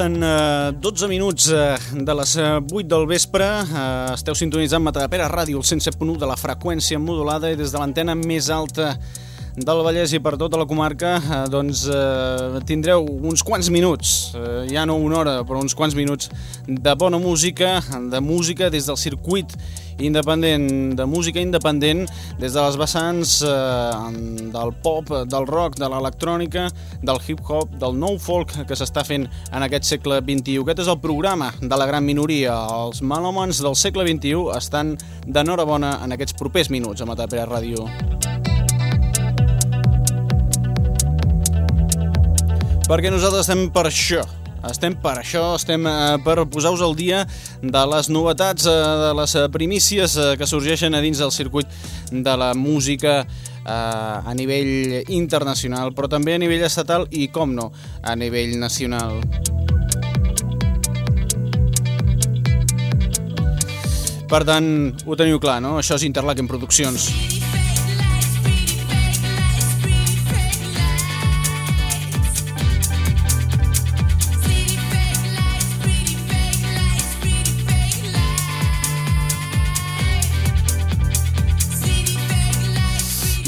Passen eh, 12 minuts eh, de les eh, 8 del vespre. Eh, esteu sintonitzant Matadepera Ràdio, el 107.1 de la freqüència modulada i des de l'antena més alta del Vallès i per tota la comarca eh, doncs eh, tindreu uns quants minuts, eh, ja no una hora, però uns quants minuts de bona música, de música des del circuit independent, de música independent des de les vessants eh, del pop, del rock, de l'electrònica, del hip-hop, del nou folk que s'està fent en aquest segle XXI. Aquest és el programa de la gran minoria. Els melòmans del segle XXI estan d'enhorabona en aquests propers minuts a Matapera Ràdio. Perquè nosaltres estem per això, estem per això, estem eh, per posar-vos al dia de les novetats, eh, de les eh, primícies que sorgeixen a dins del circuit de la música a nivell internacional, però també a nivell estatal i, com no, a nivell nacional. Per tant, ho teniu clar, no? Això és Interlaken Produccions.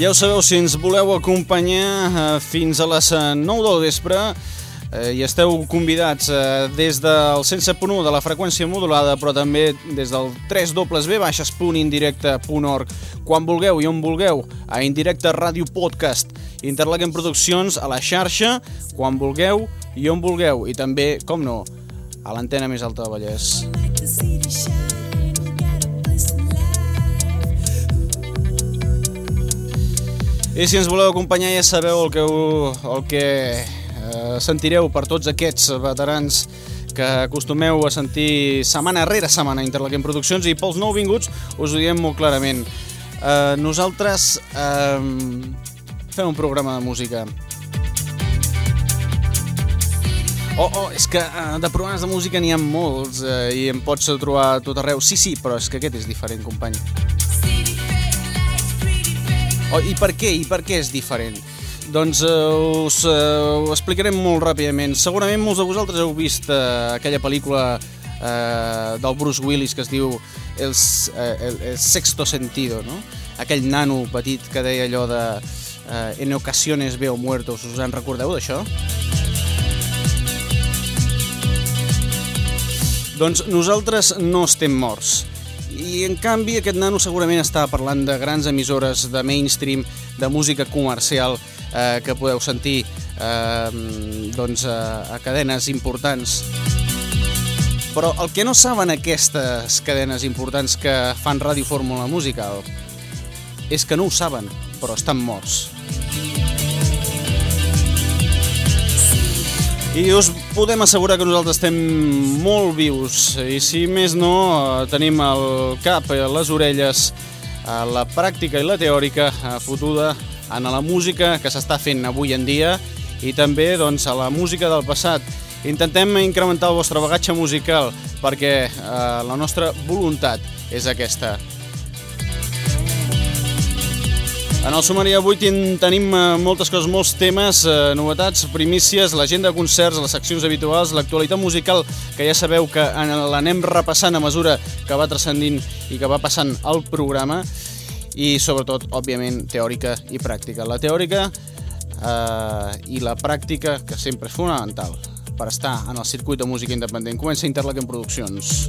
Ja ho sabeu, si ens voleu acompanyar eh, fins a les 9 eh, del vespre eh, i esteu convidats eh, des del 107.1 de la freqüència modulada, però també des del 3w-indirecte.org, quan vulgueu i on vulgueu, a Indirecte Ràdio Podcast, Interlaken Produccions a la xarxa, quan vulgueu i on vulgueu, i també, com no, a l'antena més alta de Vallès. I si ens voleu acompanyar ja sabeu el que, el que eh, sentireu per tots aquests veterans que acostumeu a sentir setmana rere setmana a Interlaken Produccions i pels nouvinguts us ho diem molt clarament. Eh, nosaltres eh, fem un programa de música. Oh, oh, és que uh, de programes de música n'hi ha molts uh, i em pots trobar tot arreu. Sí, sí, però és que aquest és diferent, company. Oh, I per què? I per què és diferent? Doncs uh, us uh, ho explicarem molt ràpidament. Segurament molts de vosaltres heu vist uh, aquella pel·lícula uh, del Bruce Willis que es diu El, uh, el, el sexto sentido, no? Aquell nano petit que deia allò de uh, en ocasiones veo muertos. Us en recordeu d'això? Doncs nosaltres no estem morts. I en canvi aquest nano segurament està parlant de grans emissores de mainstream, de música comercial eh, que podeu sentir eh, doncs, a, a cadenes importants. Però el que no saben aquestes cadenes importants que fan ràdio fórmula musical és que no ho saben, però estan morts. I us podem assegurar que nosaltres estem molt vius i si més no eh, tenim el cap, les orelles, eh, la pràctica i la teòrica eh, fotuda en la música que s'està fent avui en dia i també doncs, a la música del passat. Intentem incrementar el vostre bagatge musical perquè eh, la nostra voluntat és aquesta. En el sumari avui tenim eh, moltes coses, molts temes, eh, novetats, primícies, l'agenda de concerts, les seccions habituals, l'actualitat musical, que ja sabeu que l'anem repassant a mesura que va transcendint i que va passant el programa, i sobretot, òbviament, teòrica i pràctica. La teòrica eh, i la pràctica, que sempre és fonamental per estar en el circuit de música independent. Comença Interlaken Produccions.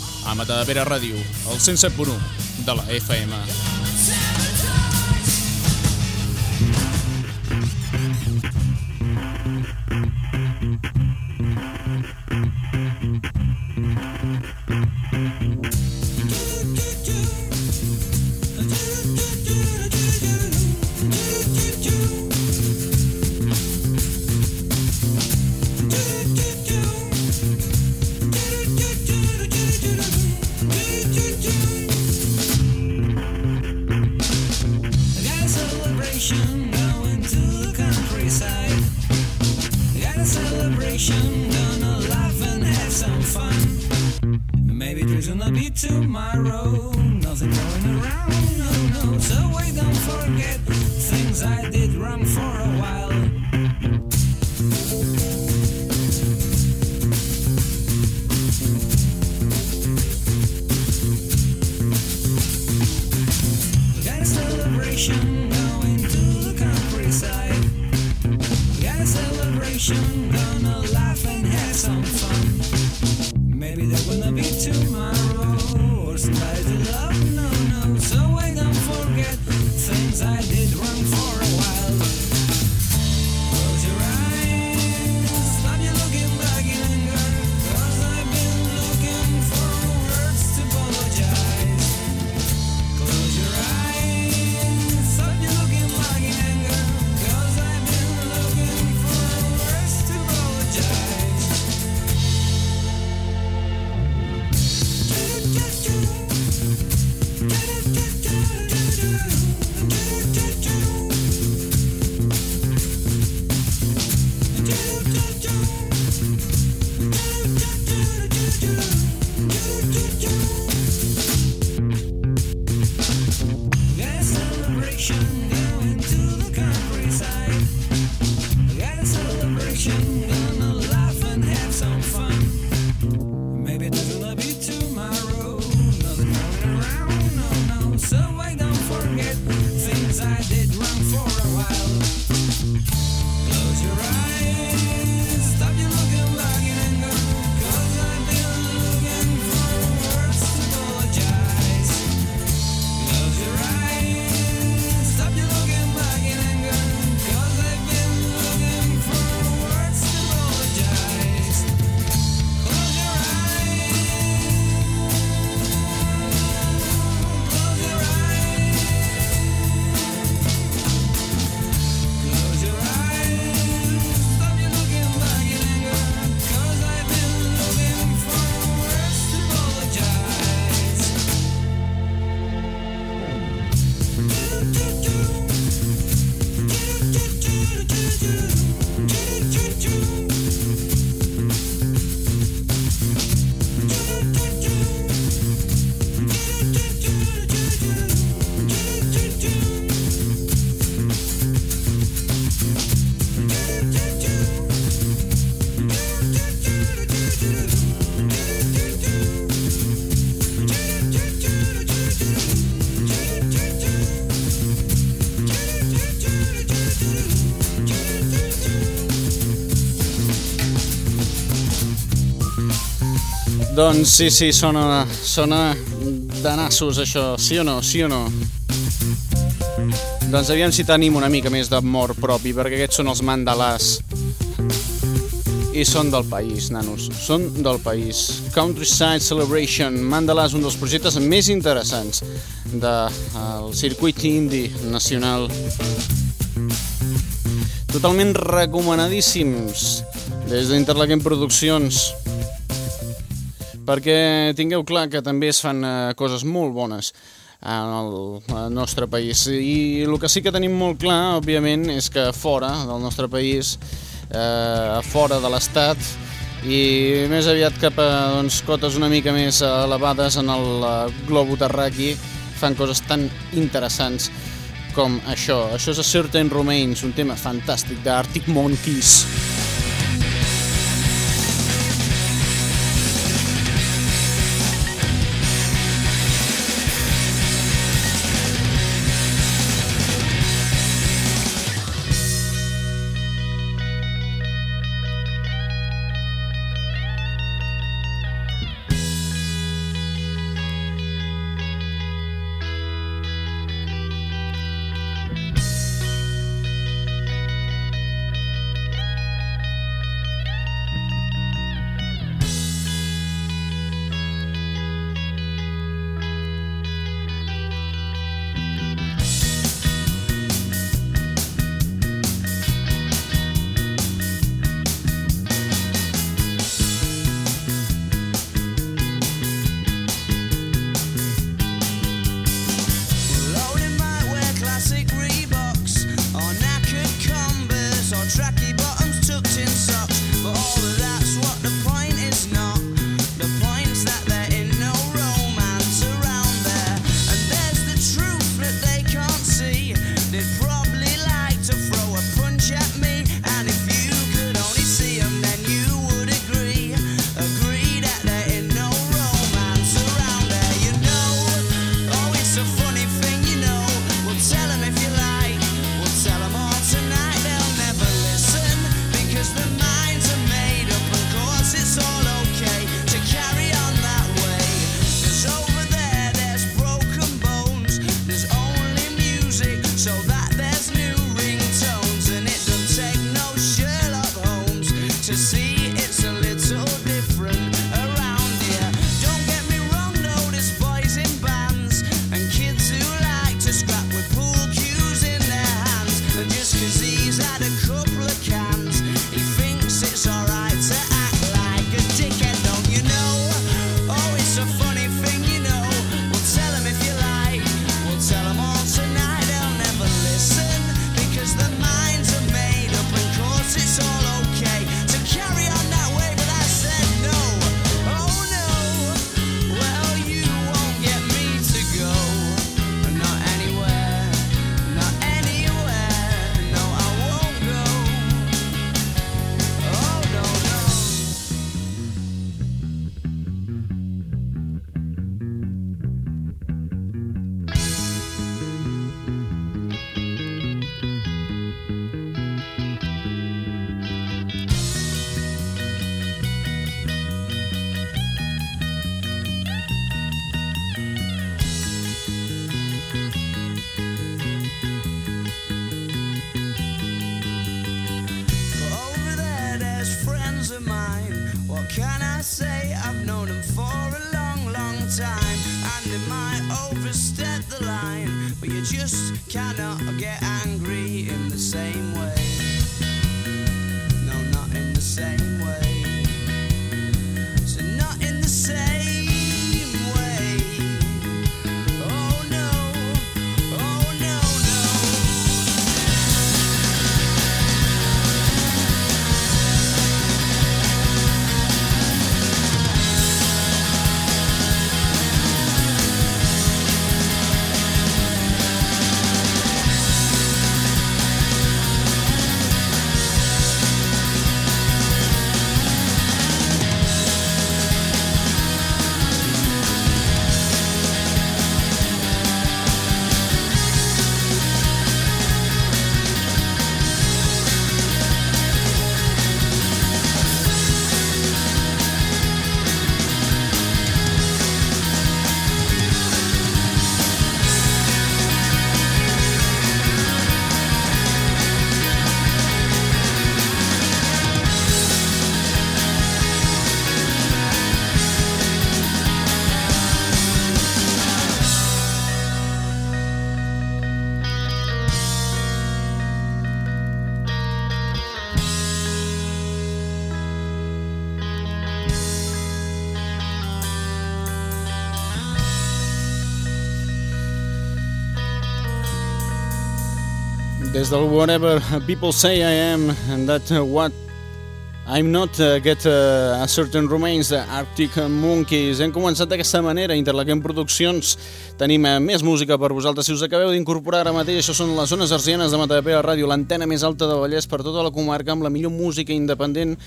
a Matadepera Ràdio, el 107.1 de la FM. vacation, gonna laugh and have some fun. Maybe there's gonna be tomorrow. Doncs sí, sí, sona, sona de nassos això, sí o no, sí o no? Doncs aviam si tenim una mica més d'amor propi, perquè aquests són els mandalars. I són del país, nanos, són del país. Countryside Celebration, Mandalà és un dels projectes més interessants del circuit indie nacional. Totalment recomanadíssims des d'Interlaken Produccions perquè tingueu clar que també es fan eh, coses molt bones en el, nostre país i el que sí que tenim molt clar, òbviament, és que fora del nostre país, eh, fora de l'Estat i més aviat cap a doncs, cotes una mica més elevades en el globo terraqui, fan coses tan interessants com això. Això és a Certain Remains, un tema fantàstic d'Arctic Monkeys. Des del Whatever People Say I Am and That What I'm Not uh, Get uh, a Certain Remains de Arctic Monkeys. Hem començat d'aquesta manera, Interlaquem Produccions. Tenim uh, més música per vosaltres. Si us acabeu d'incorporar ara mateix, això són les zones arsianes de Matapera Ràdio, l'antena més alta del Vallès per tota la comarca, amb la millor música independent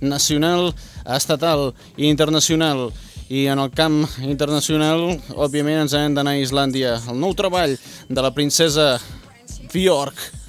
nacional, estatal i internacional. I en el camp internacional, òbviament, ens hem d'anar a Islàndia. El nou treball de la princesa Björk.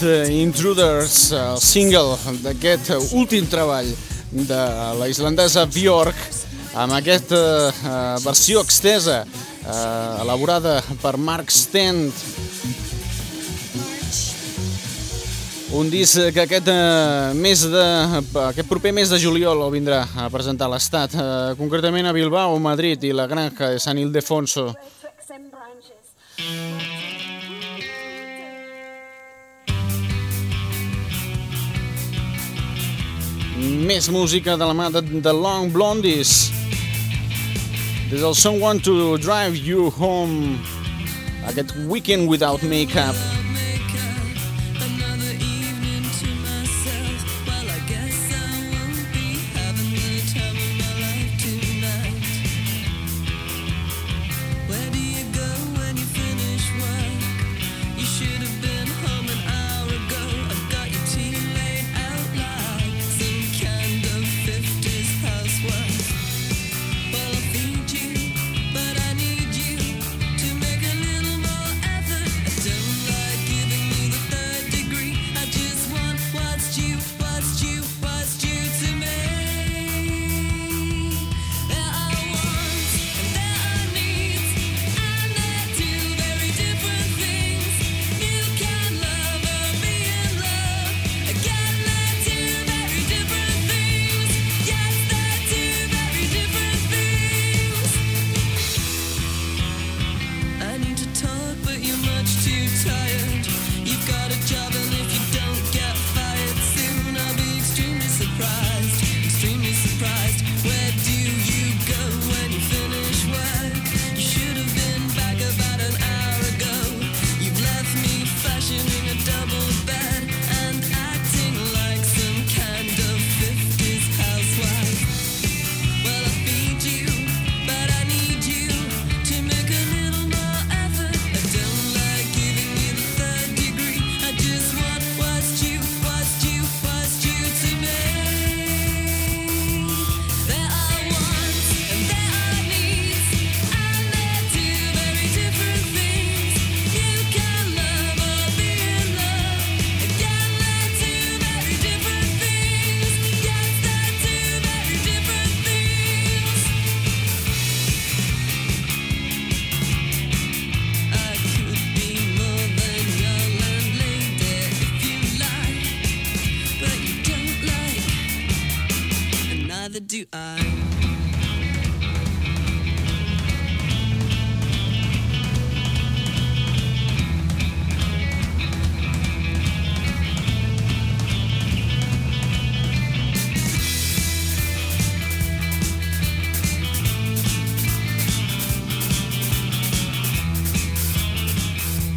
Earth Intruders, el single d'aquest últim treball de la islandesa Björk, amb aquesta uh, versió extesa uh, elaborada per Mark Stent. Un disc que aquest, uh, mes de, aquest proper mes de juliol el vindrà a presentar l'Estat, uh, concretament a Bilbao, Madrid i la granja de San Ildefonso. Més música de la mà de The Long Blondies. Des del Someone to Drive You Home, aquest Weekend Without Makeup.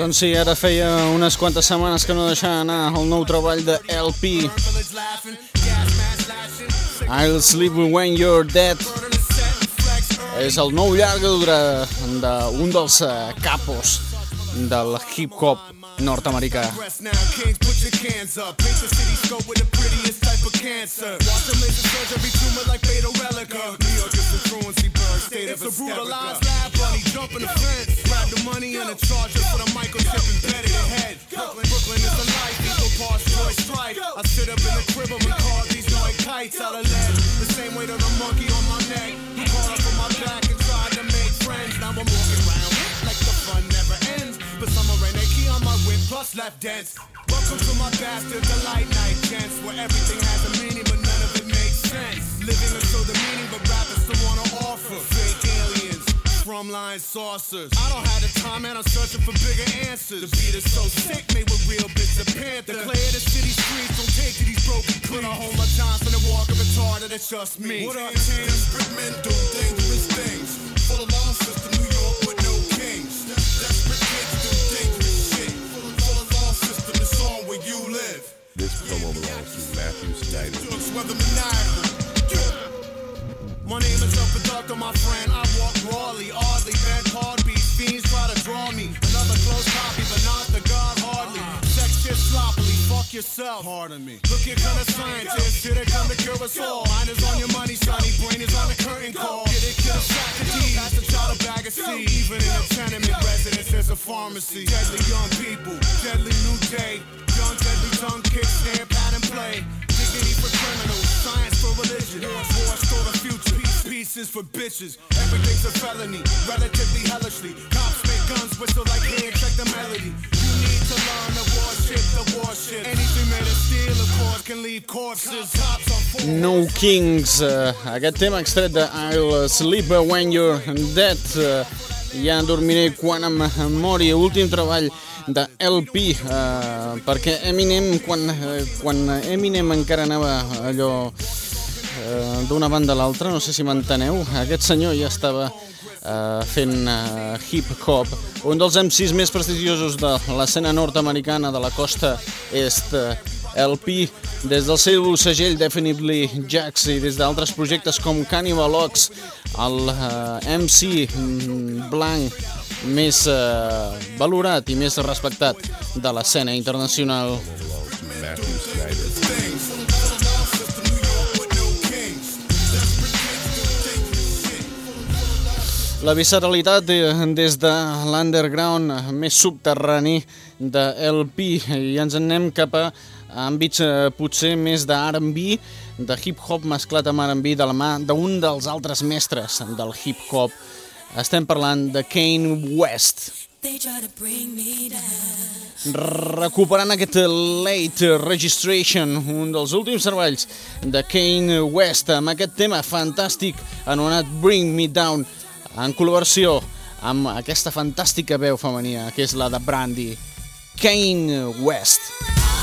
Doncs sí, ara feia unes quantes setmanes que no deixava anar el nou treball de LP. I'll sleep when you're dead. És el nou durada d'un dels eh, capos del hip-hop nord-americà. It's a brutalized lab bunny jumping the fence. Grab the money and the charger for the microchip embedded in head. Brooklyn, Brooklyn is the life, equal parts joy stripe. I sit up in the crib and record these noise kites out of lead. The same way to the monkey on my neck. Who caught up on my back and tried to make friends. Now I'm walking around like the fun never ends. But summer key on my whip plus left dents. Welcome to my bastard delight night, gents, where everything has a meaning but none of it makes sense. Living show the meaning, but rappers still wanna offer fake aliens. Drumline saucers. I don't have the time and I'm searching for bigger answers. The beat is so sick, made with real bits of panther. Declare the city streets, don't take to these broken. Put a whole lot Johnson and walk a retarded, it's just me. What up, team? Men do things. Live. This promo belongs to Matthew Snyder. Jokes whether maniacal. My name is Upper Doctor, my friend. I walk rawly, oddly, bad hard beats. Fiends try to draw me. Another close copy, but not the god hardly. Sex shit sloppily, fuck yourself. Pardon me. Look here, kind of scientist. Here they come to cure us all. Mine is on your money, sonny. Brain is on the curtain call. Get it, get a of tea. Pass the child a bag of seed. Even in a tenement residence, there's a pharmacy. Deadly young people, deadly new day. Stand, pat and play. Dignity for criminals, science for religion. For the future. Peace, pieces for bitches. Everything's a felony, relatively hellishly. Cops make guns whistle like check the melody. You need to learn the the. Anything steel, of course, can leave corpses. Cops. No Kings, uh, aquest tema extret de I'll Sleep When You're Dead. Uh, ja dormiré quan em mori. Últim treball de LP, uh, perquè Eminem, quan, uh, quan Eminem encara anava allò uh, d'una banda a l'altra, no sé si m'enteneu, aquest senyor ja estava uh, fent uh, hip-hop, un dels MCs més prestigiosos de l'escena nord-americana de la costa est uh, LP des del seu segell Definitely Jax i des d'altres projectes com Cannibal Ox, el eh, MC mm, blanc més eh, valorat i més respectat de l'escena internacional. La visceralitat des de l'underground més subterrani de LP i ens en anem cap a àmbits eh, potser més de R&B, de hip-hop mesclat amb R&B de la mà d'un dels altres mestres del hip-hop. Estem parlant de Kane West. Recuperant aquest late registration, un dels últims treballs de Kane West, amb aquest tema fantàstic anomenat Bring Me Down, en col·laboració amb aquesta fantàstica veu femenina, que és la de Brandy. Kane West. Always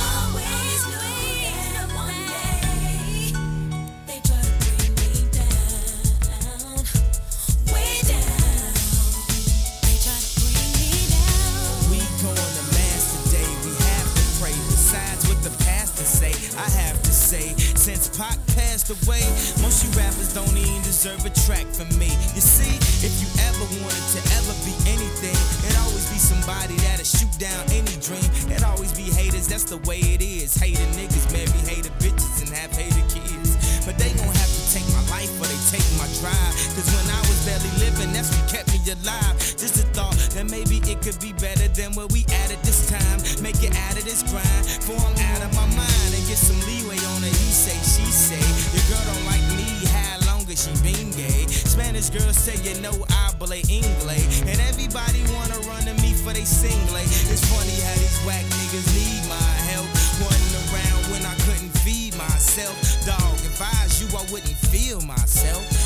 passed away, most you rappers don't even deserve a track from me. You see, if you ever wanted to ever be anything, it'd always be somebody that'll shoot down any dream. It'd always be haters. That's the way it is. Hater niggas marry hater bitches and have hater kids. But they gon' have to take my life or they take my drive. Cause when I was barely living, that's what kept me alive. Just a thought that maybe it could be better than where we at at this time. Make it out of this grind, for I'm out of my mind and get some leeway on it. He say, girl don't like me, how long has she been gay? Spanish girls say, you know, I play English. And everybody wanna run to me for they single. It's funny how these whack niggas need my help. Wasn't around when I couldn't feed myself. Dog, if I was you, I wouldn't feel myself.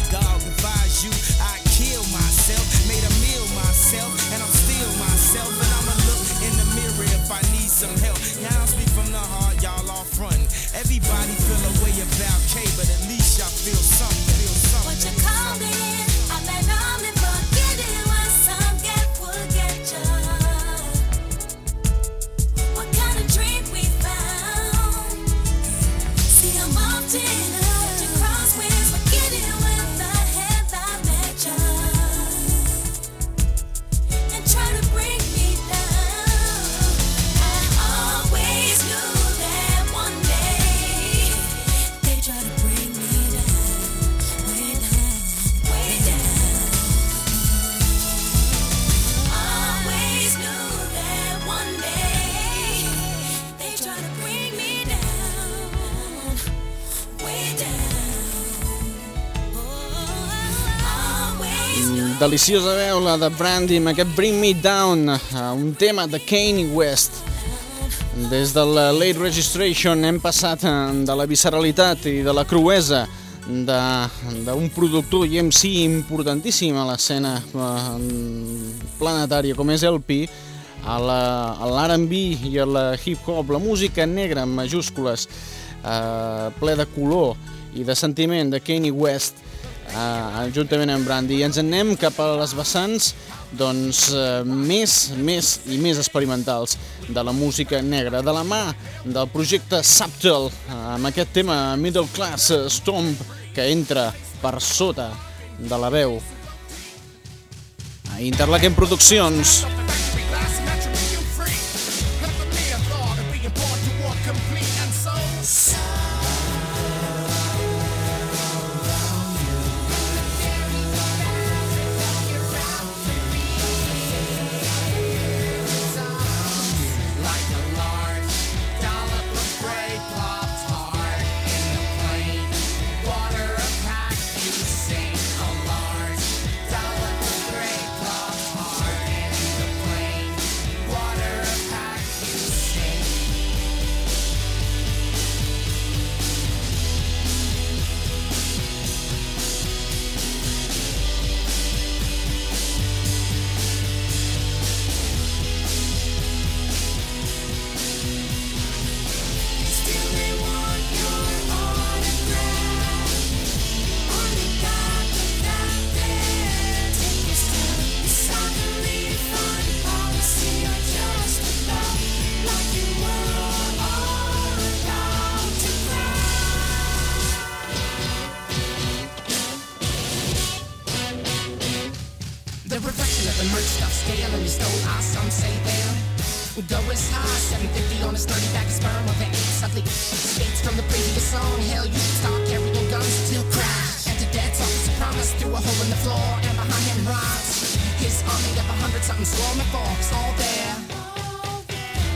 Deliciosa veu, la de Brandy, amb aquest Bring Me Down, eh, un tema de Kanye West. Des del Late Registration hem passat eh, de la visceralitat i de la cruesa de- d'un productor i MC importantíssim a l'escena eh, planetària com és LP, la- a l'R&B i a la hip-hop, la música negra en majúscules, eh, ple de color i de sentiment de Kanye West, eh, juntament amb Brandy. I ens en anem cap a les vessants doncs, eh, més, més i més experimentals de la música negra, de la mà del projecte Subtle, eh, amb aquest tema Middle Class Stomp, que entra per sota de la veu a Interlaken Produccions. Water a the merch stuff stale and you stole our some say there. Go as high, 750 on his 30 back of sperm of the eight suddenly states from the previous song. Hell, you should start carrying guns till crash. And to dead talkers a promise through a hole in the floor and behind him rides his army of a hundred something swarming forks all there.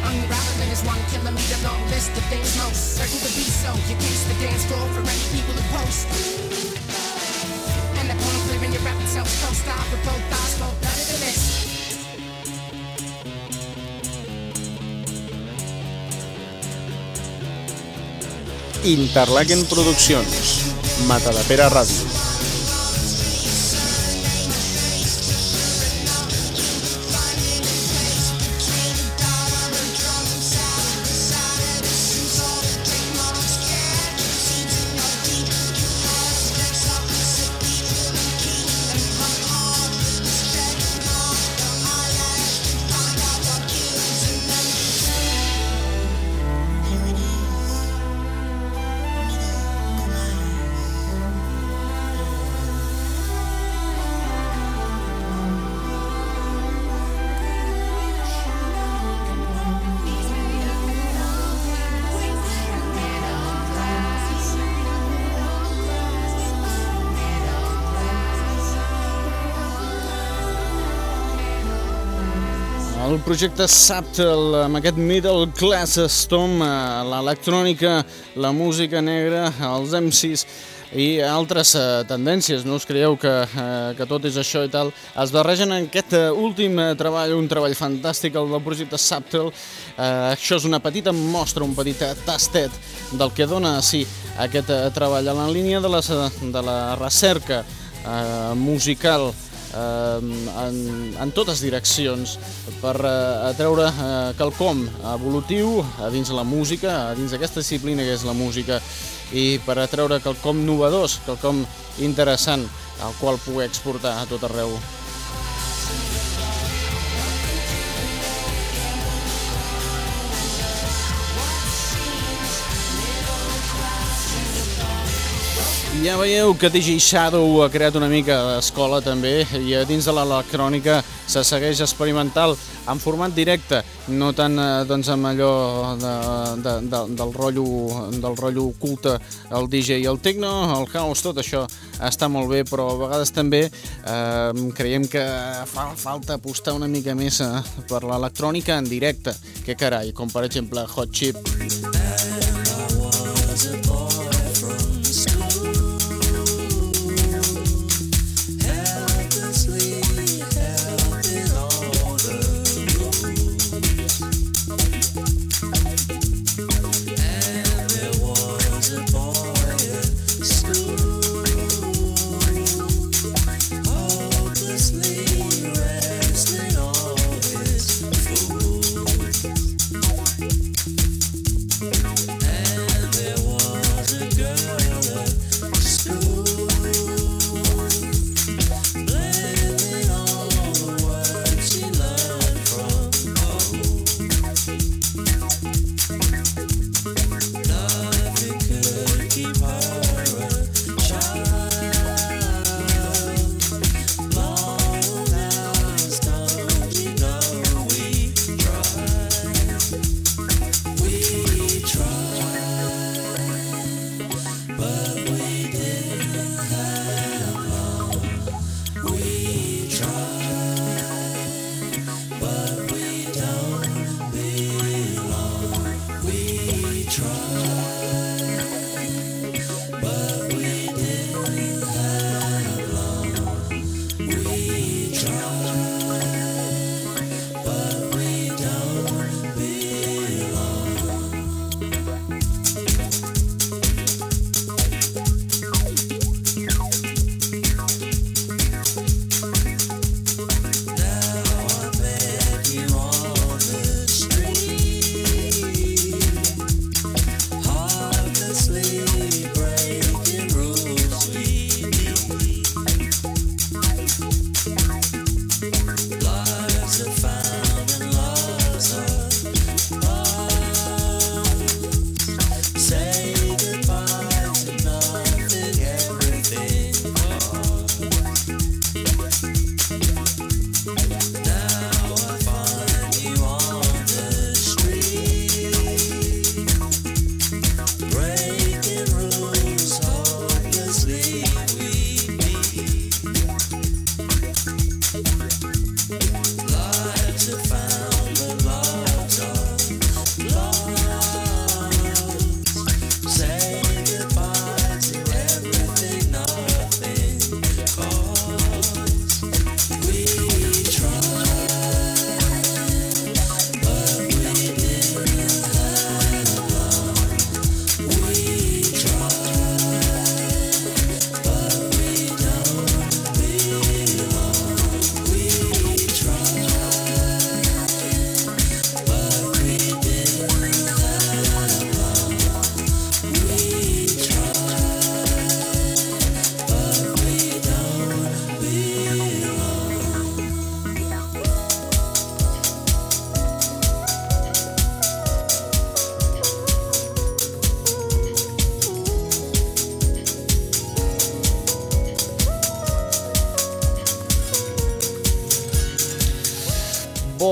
Unraveling his one kilometer long list of things most certain to be so. You case the dance floor for any people who post. And the upon clearing your rapid self post stop with both eyes full Interlaken Produccions, Matadepera Ràdio. El projecte Saptel, amb aquest middle class storm, eh, l'electrònica, la música negra, els MCs i altres eh, tendències, no us creieu que, eh, que tot és això i tal, es barregen en aquest eh, últim treball, un treball fantàstic, el del projecte Saptel. Eh, això és una petita mostra, un petit tastet del que dona sí, aquest treball. En la línia de, les, de la recerca musical eh, en, en totes direccions per eh, treure eh, quelcom evolutiu a dins la música, a dins d'aquesta disciplina que és la música i per atreure quelcom novedós, quelcom interessant al qual poder exportar a tot arreu. Ja veieu que DJ Shadow ha creat una mica d'escola també i dins de l'electrònica se segueix experimental en format directe, no tant eh, doncs, amb allò de, de, de, del, rotllo, del rotllo culte, el DJ i el techno, el house, tot això està molt bé, però a vegades també eh, creiem que fa falta apostar una mica més eh, per l'electrònica en directe, que carai, com per exemple Hot Chip.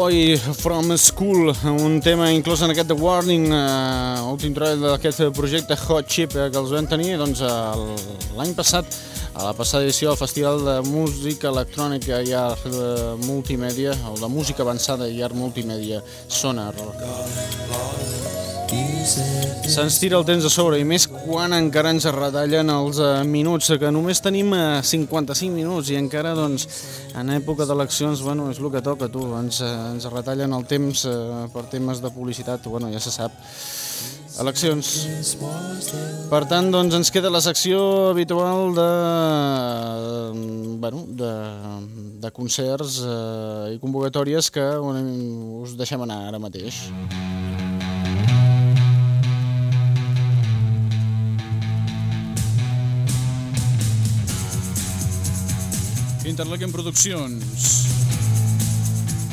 Boy from School, un tema inclòs en aquest The Warning, eh, últim treball d'aquest projecte Hot Chip eh, que els vam tenir doncs, l'any passat a la passada edició del Festival de Música Electrònica i Art eh, Multimèdia, o de Música Avançada i Art Multimèdia, Sonar. Se'ns tira el temps a sobre i més quan encara ens retallen els eh, minuts, que només tenim eh, 55 minuts i encara doncs, en època d'eleccions bueno, és el que toca, tu, ens, eh, ens retallen el temps eh, per temes de publicitat, bueno, ja se sap. Eleccions. Per tant, doncs, ens queda la secció habitual de, eh, bueno, de, de concerts eh, i convocatòries que us deixem anar ara mateix. Interlequem Produccions.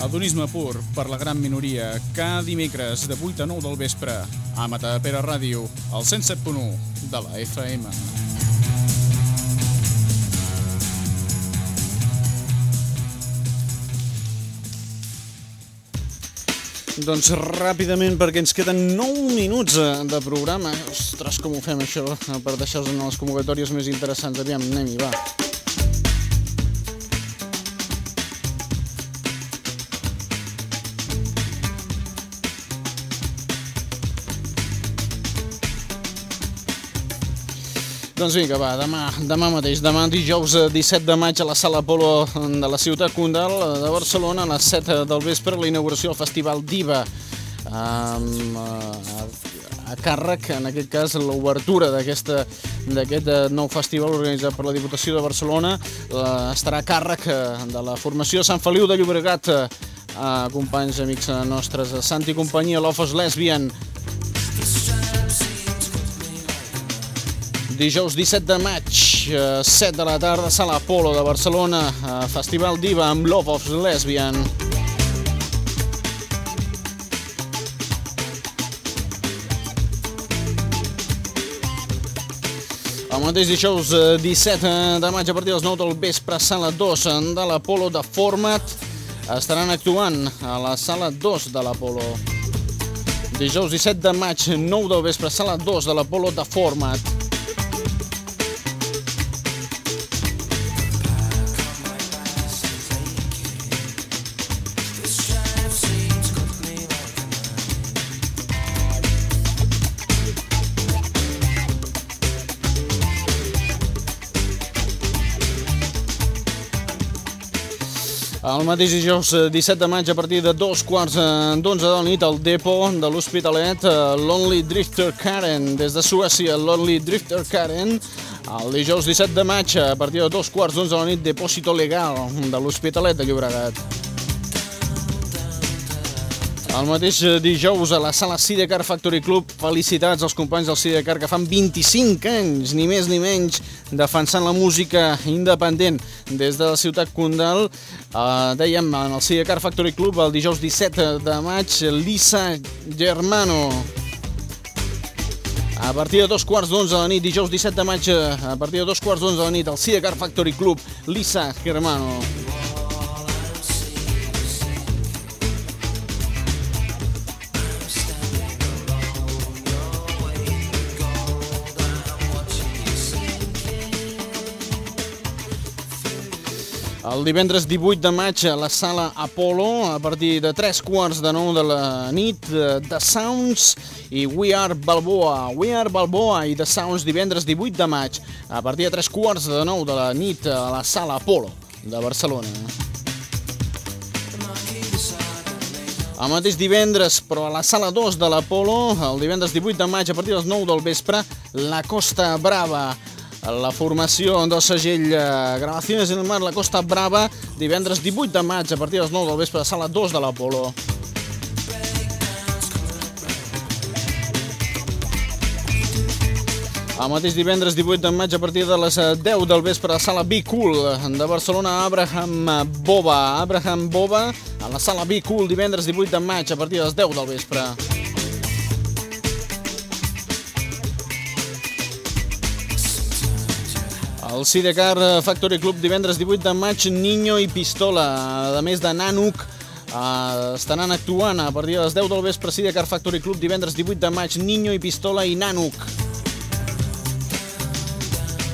Adonisme pur per la gran minoria, cada dimecres de 8 a 9 del vespre, a Matadepera Ràdio, al 107.1 de la FM. Doncs ràpidament, perquè ens queden 9 minuts eh, de programa. Ostres, com ho fem això, per deixar-vos en les convocatòries més interessants. Aviam, anem-hi, va. Doncs vinga, va, demà, demà mateix, demà dijous eh, 17 de maig a la Sala Apolo de la ciutat Condal eh, de Barcelona a les 7 del vespre la inauguració del Festival Diva. Amb, eh, a, a càrrec, en aquest cas, l'obertura d'aquest eh, nou festival organitzat per la Diputació de Barcelona eh, estarà a càrrec eh, de la formació Sant Feliu de Llobregat eh, a companys amics eh, nostres de Sant i companyia, l'Ofos Lesbian Dijous 17 de maig, eh, 7 de la tarda, Sala Apolo de Barcelona, eh, Festival Diva amb Love of Lesbian. El mateix dijous eh, 17 de maig a partir dels 9 del vespre, Sala 2 de l'Apolo de Format estaran actuant a la Sala 2 de l'Apolo. Dijous 17 de maig, 9 del vespre, Sala 2 de l'Apolo de Format. El mateix dijous eh, 17 de maig a partir de dos quarts eh, d'onze de la nit al depo de l'Hospitalet eh, Lonely Drifter Karen des de Suècia Lonely Drifter Karen. El dijous 17 de maig a partir de dos quarts d'onze de la nit Depòsito Legal de l'Hospitalet de Llobregat el mateix eh, dijous a la sala Sidecar Factory Club. Felicitats als companys del Sidecar que fan 25 anys, ni més ni menys defensant la música independent des de la ciutat Condal. Eh, dèiem en el Sidecar Factory Club el dijous 17 de maig Lisa Germano. A partir de dos quarts d'onze de la nit, dijous 17 de maig, a partir de dos quarts d'onze de la nit, al Sidecar Factory Club, Lisa Germano. El divendres 18 de maig a la sala Apolo, a partir de 3 quarts de 9 de la nit, eh, The Sounds i We Are Balboa. We Are Balboa i The Sounds divendres 18 de maig, a partir de 3 quarts de 9 de la nit a la sala Apolo de Barcelona. El mateix divendres, però a la sala 2 de l'Apolo, el divendres 18 de maig, a partir dels 9 del vespre, la Costa Brava. La formació del segell eh, Gravaciones en el Mar, la Costa Brava, divendres 18 de maig, a partir dels 9 del vespre, a sala 2 de l'Apolo. El mateix divendres 18 de maig a partir de les eh, 10 del vespre a la sala Be Cool de Barcelona Abraham Boba. Abraham Boba a la sala Be Cool divendres 18 de maig a partir de les 10 del vespre. El Sidecar Factory Club divendres 18 de maig Niño i Pistola, a més de Nanuk Uh, estaran actuant a partir de les 10 del vespre a Car Factory Club divendres 18 de maig Niño i Pistola i Nanuc.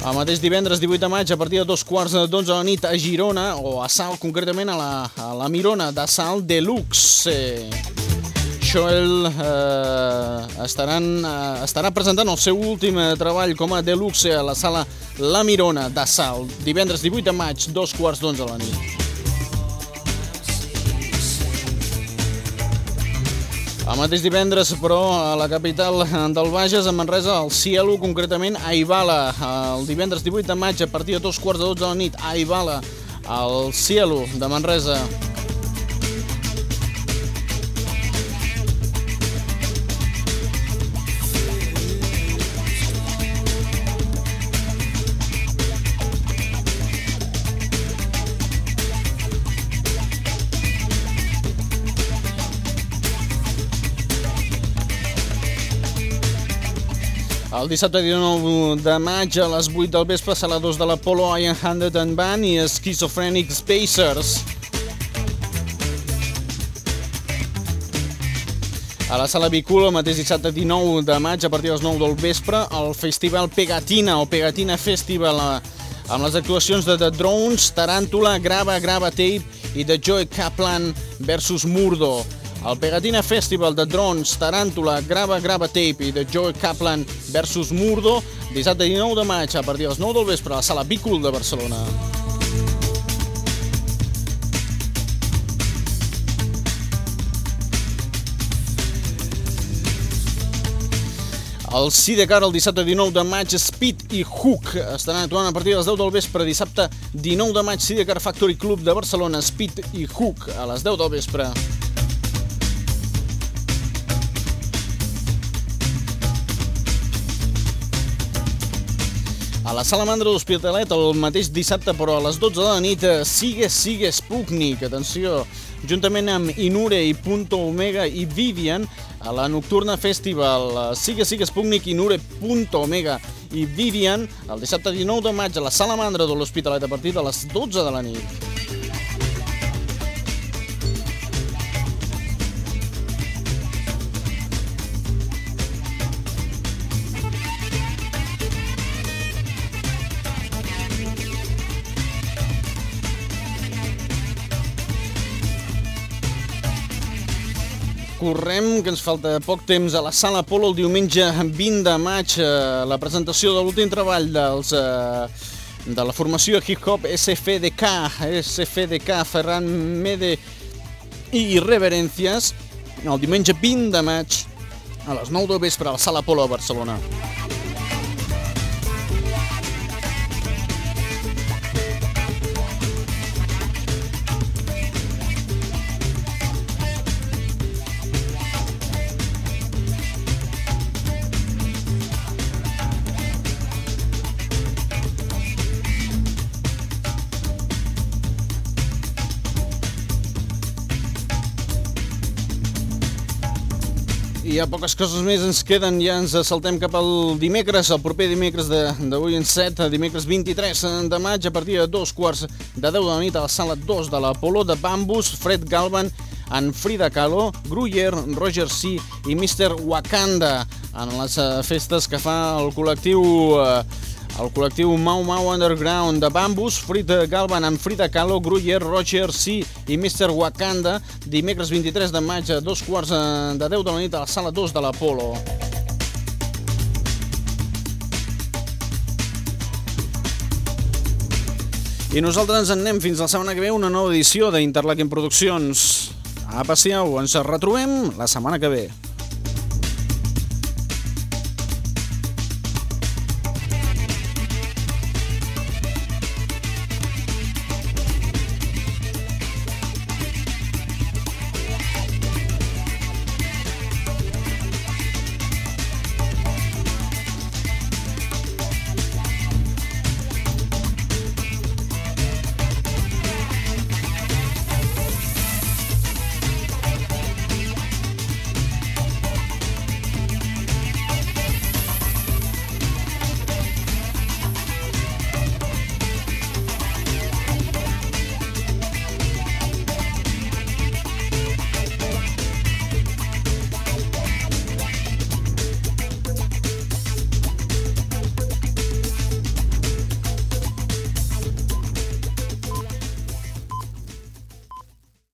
El mateix divendres 18 de maig a partir de dos quarts de 12 de la nit a Girona o a Salt, concretament a la, a la Mirona de Salt Deluxe. Joel eh, estaran, eh, estarà presentant el seu últim eh, treball com a Deluxe a la sala La Mirona de Salt, divendres 18 de maig, dos quarts d'onze de la nit. El mateix divendres, però, a la capital del Bages, a Manresa, al Cielo, concretament a Ibala. El divendres 18 de maig, a partir de dos quarts de 12 de la nit, a Ibala, al Cielo de Manresa. El dissabte 19 de maig a les 8 del vespre sala 2 de l'Apollo Iron Handed and Band i Schizophrenic Spacers. A la sala Bicul, el mateix dissabte 19 de maig, a partir de les 9 del vespre, el festival Pegatina o Pegatina Festival eh, amb les actuacions de The Drones, Taràntula, Grava, Grava Tape i de Joe Kaplan versus Murdo. El Pegatina Festival de Drones, Taràntula, Grava, Grava Tape i de Joe Kaplan versus Murdo, dissabte 19 de maig a partir de les 9 del vespre a la sala Bicul de Barcelona. El Sidecar el dissabte 19 de maig, Speed i Hook estaran actuant a partir de les 10 del vespre. Dissabte 19 de maig, Sidecar Factory Club de Barcelona, Speed i Hook a les 10 del vespre. A la Salamandra d'Hospitalet el mateix dissabte, però a les 12 de la nit, eh, Sigue Sigue Sputnik, atenció, juntament amb Inure i Punto Omega i Vivian, a la Nocturna Festival eh, Sigue Sigue Sputnik, Inure, Punto Omega i Vivian, el dissabte 19 de maig a la Salamandra de l'Hospitalet a partir de les 12 de la nit. Correm, que ens falta poc temps a la Sala Polo el diumenge 20 de maig, eh, la presentació de l'últim treball dels, eh, de la formació hip-hop SFDK, SFDK, Ferran Mede i Irreverències, el diumenge 20 de maig a les 9 del vespre a la Sala Polo a Barcelona. I a poques coses més ens queden, ja ens saltem cap al dimecres, el proper dimecres d'avui en 7, dimecres 23 de maig, a partir de dos quarts de 10 de la nit a la sala 2 de l'Apollo de Bambus, Fred Galvan, en Frida Kahlo, Gruyer, Roger C i Mr. Wakanda en les eh, festes que fa el col·lectiu eh, el col·lectiu Mau Mau Underground de Bambus, Frida Galvan amb Frida Kahlo, Gruyer, Roger C i Mr. Wakanda, dimecres 23 de maig a dos quarts de 10 de la nit a la sala 2 de l'Apolo. I nosaltres ens en anem fins la setmana que ve una nova edició d'Interlaken Produccions. Apa, siau, ens retrobem la setmana que ve.